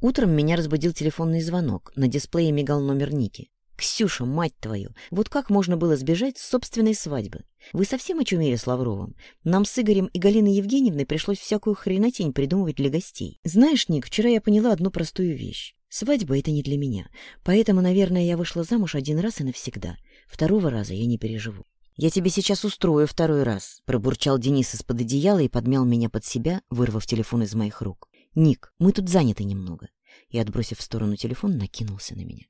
Утром меня разбудил телефонный звонок. На дисплее мигал номер Ники. «Ксюша, мать твою, вот как можно было сбежать с собственной свадьбы? Вы совсем очумели с Лавровым? Нам с Игорем и Галиной Евгеньевной пришлось всякую хренотень придумывать для гостей. Знаешь, Ник, вчера я поняла одну простую вещь. Свадьба — это не для меня. Поэтому, наверное, я вышла замуж один раз и навсегда. Второго раза я не переживу». «Я тебе сейчас устрою второй раз», — пробурчал Денис из-под одеяла и подмял меня под себя, вырвав телефон из моих рук. «Ник, мы тут заняты немного» и, отбросив в сторону телефон, накинулся на меня.